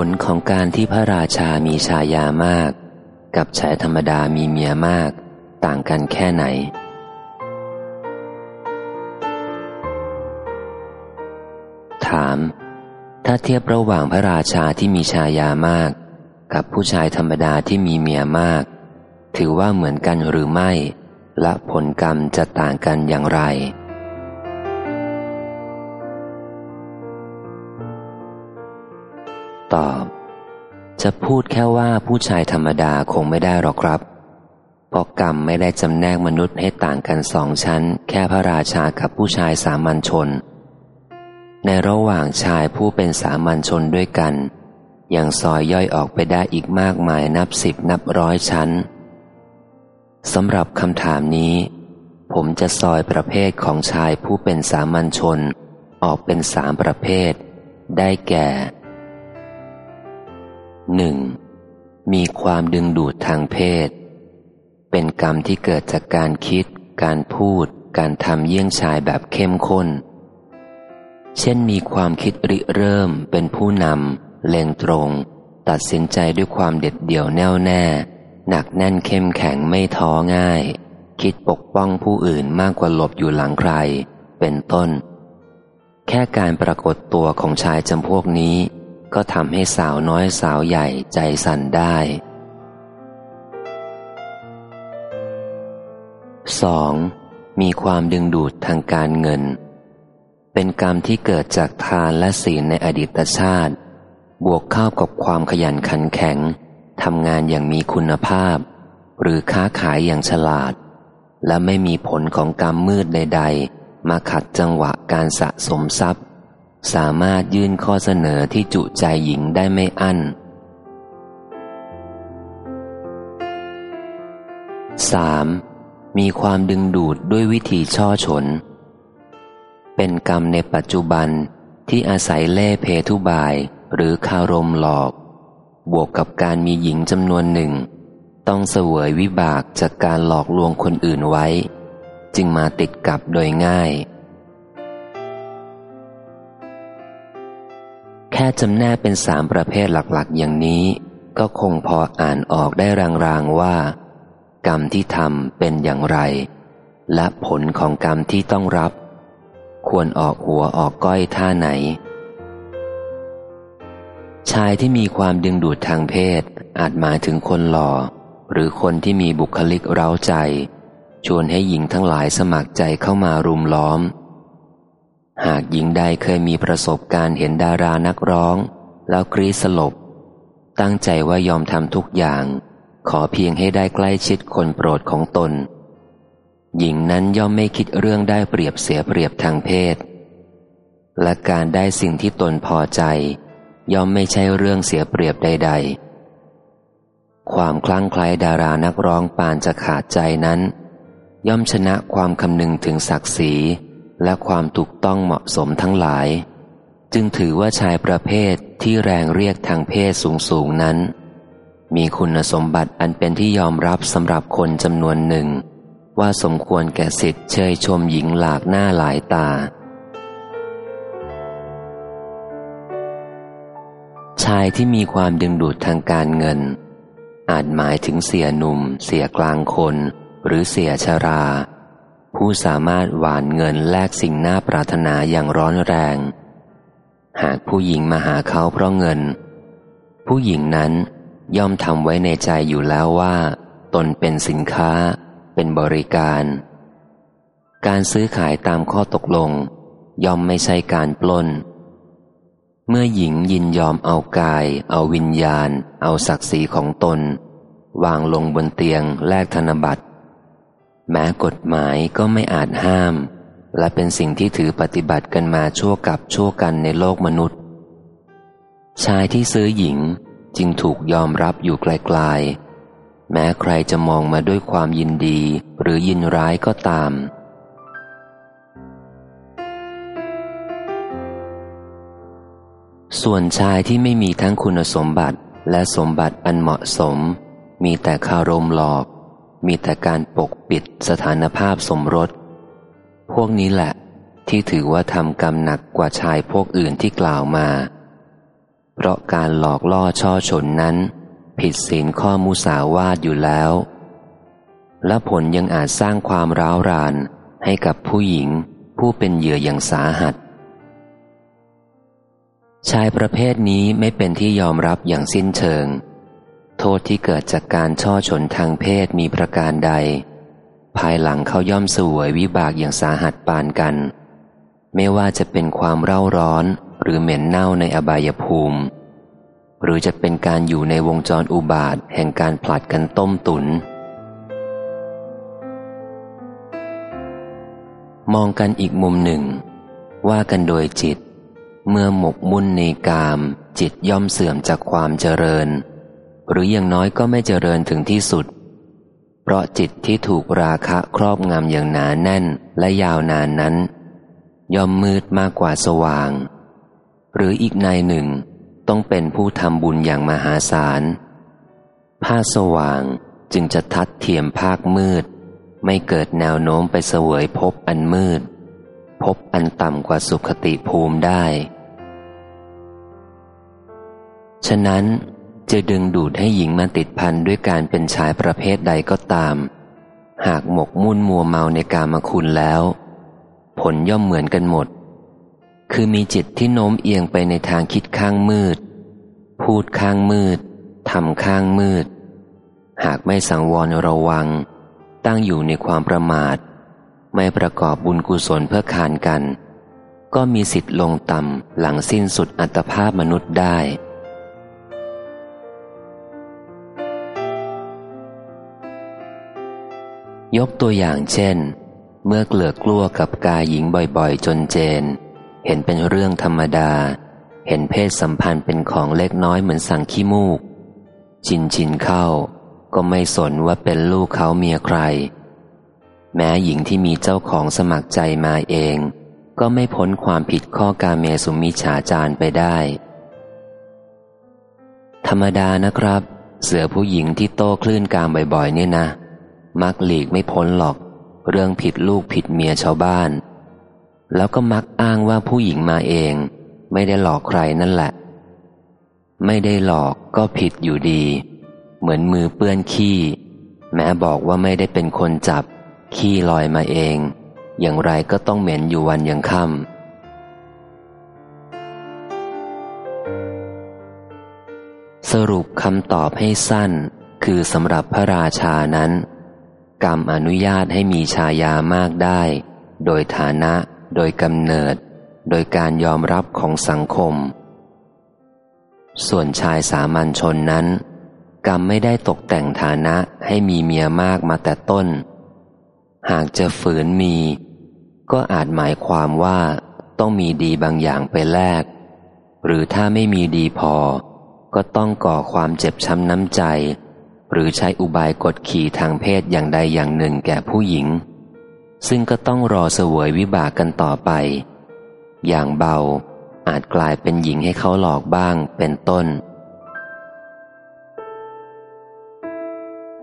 ผลของการที่พระราชามีชายามาก กับชายธรรมดามีเมียมาก ต่างกันแค่ไหน ถาม ถ้าเทียบระหว่างพระราชาที่มีชายามาก กับผู้ชายธรรมดาที่มีเมียมาก ถือว่าเหมือนกันหรือไม่ และผลกรรมจะต่างกันอย่างไร ตอบ จะพูดแค่ว่าผู้ชายธรรมดาคงไม่ได้หรอกครับเพราะกรรมไม่ได้จำแนกมนุษย์ให้ต่างกันสองชั้น แค่พระราชากับผู้ชายสามัญชน ในระหว่างชายผู้เป็นสามัญชนด้วยกันยังซอยย่อยออกไปได้อีกมากมายนับสิบนับร้อยชั้นสำหรับคำถามนี้ ผมจะซอยประเภทของชายผู้เป็นสามัญชน ออกเป็นสามประเภท ได้แก่ หนึ่งมีความดึงดูดทางเพศ เป็นกรรมที่เกิดจากการคิด การพูด การทำเยี่ยงชายแบบเข้มข้น เช่นมีความคิดริเริ่มเป็นผู้นำเล็งตรง ตัดสินใจด้วยความเด็ดเดี่ยวแน่วแน่ หนักแน่นเข้มแข็งไม่ท้อง่าย คิดปกป้องผู้อื่นมากกว่าหลบอยู่หลังใคร เป็นต้น แค่การปรากฏตัวของชายจำพวกนี้ ก็ทำให้สาวน้อยสาวใหญ่ใจสั่นได้ 2. มีความดึงดูดทางการเงิน เป็นกรรมที่เกิดจากทานและศีลในอดีตชาติ บวกเข้ากับความขยันขันแข็งทำงานอย่างมีคุณภาพ หรือค้าขายอย่างฉลาด และไม่มีผลของกรรมมืดใด ๆ มาขัดจังหวะการสะสมทรัพย์ สามารถยื่นข้อเสนอที่จุใจหญิงได้ไม่อั้น 3. มีความดึงดูดด้วยวิธีช่อฉน เป็นกรรมในปัจจุบันที่อาศัยเล่เพทุบายหรือคารมหลอก บวกกับการมีหญิงจำนวนหนึ่ง ต้องเสวยวิบากจากการหลอกลวงคนอื่นไว้ จึงมาติดกับโดยง่าย แค่จำแนกเป็นสามประเภทหลักๆ อย่างนี้ ก็คงพออ่านออกได้รางๆว่า กรรมที่ทำเป็นอย่างไร และผลของกรรมที่ต้องรับ ควรออกหัวออกก้อยท่าไหน ชายที่มีความดึงดูดทางเพศ อาจหมายถึงคนหล่อ หรือคนที่มีบุคลิกเร้าใจ ชวนให้หญิงทั้งหลายสมัครใจเข้ามารุมล้อม หากหญิงใดเคยมีประสบการณ์เห็นดารานักร้อง แล้วกรีสลบ ตั้งใจว่ายอมทำทุกอย่าง ขอเพียงให้ได้ใกล้ชิดคนโปรดของตน หญิงนั้นย่อมไม่คิดเรื่องได้เปรียบเสียเปรียบทางเพศ และการได้สิ่งที่ตนพอใจ ย่อมไม่ใช่เรื่องเสียเปรียบใด ๆ ความคลั่งไคล้ดารานักร้องปานจะขาดใจนั้น ย่อมชนะความคำนึงถึงศักดิ์ศรี และความถูกต้องเหมาะสมทั้งหลาย จึงถือว่าชายประเภทที่แรงเรียกทางเพศสูงสูงนั้น มีคุณสมบัติอันเป็นที่ยอมรับสำหรับคนจำนวนหนึ่ง ว่าสมควรแก่สิทธิ์เชยชมหญิงหลากหน้าหลายตา ชายที่มีความดึงดูดทางการเงิน อาจหมายถึงเสียหนุ่ม เสียกลางคน หรือเสียชรา ผู้สามารถหวานเงินแลกสิ่งน่าปรารถนาอย่างร้อนแรง หากผู้หญิงมาหาเขาเพราะเงิน ผู้หญิงนั้นย่อมทำไว้ในใจอยู่แล้วว่า ตนเป็นสินค้า เป็นบริการ การซื้อขายตามข้อตกลง ย่อมไม่ใช่การปล้น เมื่อหญิงยินยอมเอากาย เอาวิญญาณ เอาศักดิ์ศรีของตน วางลงบนเตียงแลกธนบัตร แม้กฎหมายก็ไม่อาจห้าม และเป็นสิ่งที่ถือปฏิบัติกันมาชั่วกับชั่วกันในโลกมนุษย์ ชายที่ซื้อหญิงจึงถูกยอมรับอยู่ไกลๆ แม้ใครจะมองมาด้วยความยินดีหรือยินร้ายก็ตาม ส่วนชายที่ไม่มีทั้งคุณสมบัติและสมบัติอันเหมาะสม มีแต่คารมหลอก มีแต่การปกปิดสถานภาพสมรส พวกนี้แหละ ที่ถือว่าทำกรรมหนักกว่าชายพวกอื่นที่กล่าวมา เพราะการหลอกล่อช่อฉนนั้น ผิดศีลข้อมุสาวาทอยู่แล้ว และผลยังอาจสร้างความร้าวรานให้กับผู้หญิงผู้เป็นเหยื่ออย่างสาหัส ชายประเภทนี้ไม่เป็นที่ยอมรับอย่างสิ้นเชิง โทษที่เกิดจากการช่อฉนทางเพศมีประการใด ภายหลังเขาย่อมสวยวิบากอย่างสาหัสปานกัน ไม่ว่าจะเป็นความเร่าร้อนหรือเหม็นเน่าในอบายภูมิ หรือจะเป็นการอยู่ในวงจรอุบาทแห่งการผลัดกันต้มตุนมองกันอีกมุมหนึ่ง ว่ากันโดยจิต เมื่อหมกมุ่นในกาม จิตย่อมเสื่อมจากความเจริญ หรืออย่างน้อยก็ไม่เจริญถึงที่สุด เพราะจิตที่ถูกราคะครอบงำอย่างหนาแน่นและยาวนานนั้น ย่อมมืดมากกว่าสว่าง หรืออีกนายหนึ่งต้องเป็นผู้ทำบุญอย่างมหาศาลผ้าสว่างจึงจะทัดเทียมภาคมืด ไม่เกิดแนวโน้มไปเสวยพบอันมืด พบอันต่ำกว่าสุขติภูมิได้ ฉะนั้น จะดึงดูดให้หญิงมาติดพันด้วยการเป็นชายประเภทใดก็ตาม หากหมกมุ่นมัวเมาในกามคุณแล้ว ผลย่อมเหมือนกันหมด คือมีจิตที่โน้มเอียงไปในทางคิดข้างมืด พูดข้างมืดทำข้างมืด หากไม่สังวรระวัง ตั้งอยู่ในความประมาท ไม่ประกอบบุญกุศลเพื่อคานกัน ก็มีสิทธิ์ลงต่ำหลังสิ้นสุดอัตภาพมนุษย์ได้ ยกตัวอย่างเช่น เมื่อเกลือกลัวกับกายหญิงบ่อยๆ จนเจน เห็นเป็นเรื่องธรรมดา เห็นเพศสัมพันธ์เป็นของเล็กน้อยเหมือนสั่งขี้มูก ชินชินเข้า ก็ไม่สนว่าเป็นลูกเขาเมียใคร แม้หญิงที่มีเจ้าของสมัครใจมาเอง ก็ไม่พ้นความผิดข้อกาเมสุมิฉาจารไปได้ ธรรมดานะครับ เสือผู้หญิงที่โตคลื่นกามบ่อยๆ เนี่ยนะ มักหลีกไม่พ้นหรอก เรื่องผิดลูกผิดเมียชาวบ้าน แล้วก็มักอ้างว่าผู้หญิงมาเอง ไม่ได้หลอกใครนั่นแหละ ไม่ได้หลอกก็ผิดอยู่ดี เหมือนมือเปื้อนขี้ แม้บอกว่าไม่ได้เป็นคนจับ ขี้ลอยมาเอง อย่างไรก็ต้องเหม็นอยู่วันยังค่ำสรุปคำตอบให้สั้น คือสำหรับพระราชานั้น กรรมอนุญาตให้มีชายามากได้ โดยฐานะ โดยกำเนิด โดยการยอมรับของสังคม ส่วนชายสามัญชนนั้น กรรมไม่ได้ตกแต่งฐานะให้มีเมียมากมาแต่ต้น หากจะฝืนมี ก็อาจหมายความว่าต้องมีดีบางอย่างไปแลก หรือถ้าไม่มีดีพอ ก็ต้องก่อความเจ็บช้ำน้ำใจ หรือใช้อุบายกดขี่ทางเพศอย่างใดอย่างหนึ่งแก่ผู้หญิง ซึ่งก็ต้องรอเสวยวิบากกันต่อไป อย่างเบาอาจกลายเป็นหญิงให้เขาหลอกบ้างเป็นต้น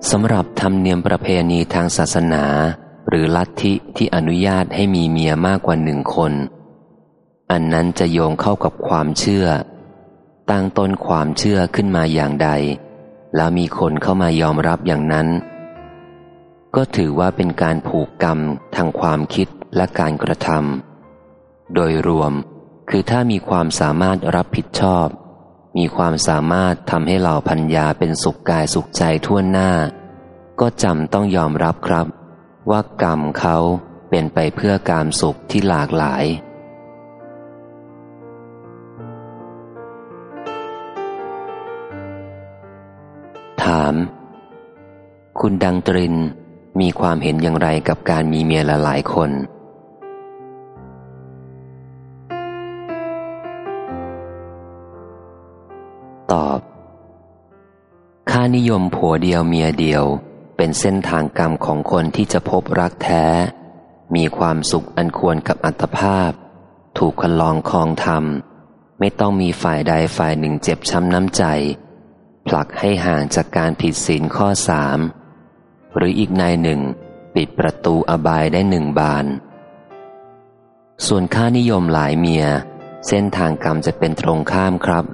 สำหรับธรรมเนียมประเพณีทางศาสนา หรือลัทธิที่อนุญาตให้มีเมียมากกว่าหนึ่งคน อันนั้นจะโยงเข้ากับความเชื่อ ตั้งต้นความเชื่อขึ้นมาอย่างใด แล้วมีคนเข้ามายอมรับอย่างนั้น ก็ถือว่าเป็นการผูกกรรมทางความคิดและการกระทำโดยรวมคือถ้ามีความสามารถรับผิดชอบ มีความสามารถทำให้เหล่าพัญญาเป็นสุขกายสุขใจทั่วหน้า ก็จำต้องยอมรับครับ ว่ากรรมเขาเป็นไปเพื่อการสุขที่หลากหลาย ถาม คุณดังตรินมีความเห็นอย่างไรกับการมีเมียลหลายคน ตอบ ค่านิยมผัวเดียวเมียเดียวเป็นเส้นทางกรรมของคนที่จะพบรักแท้ มีความสุขอันควรกับอัตภาพ ถูกคนลองคลองทำไม่ต้องมีฝ่ายใดฝ่ายหนึ่งเจ็บช้ำน้ำใจ ผลักให้ห่างจากการผิดศีลข้อสามหรืออีกนายหนึ่ง ปิดประตูอบายได้หนึ่งบาน ส่วนค่านิยมหลายเมีย เส้นทางกรรมจะเป็นตรงข้ามครับ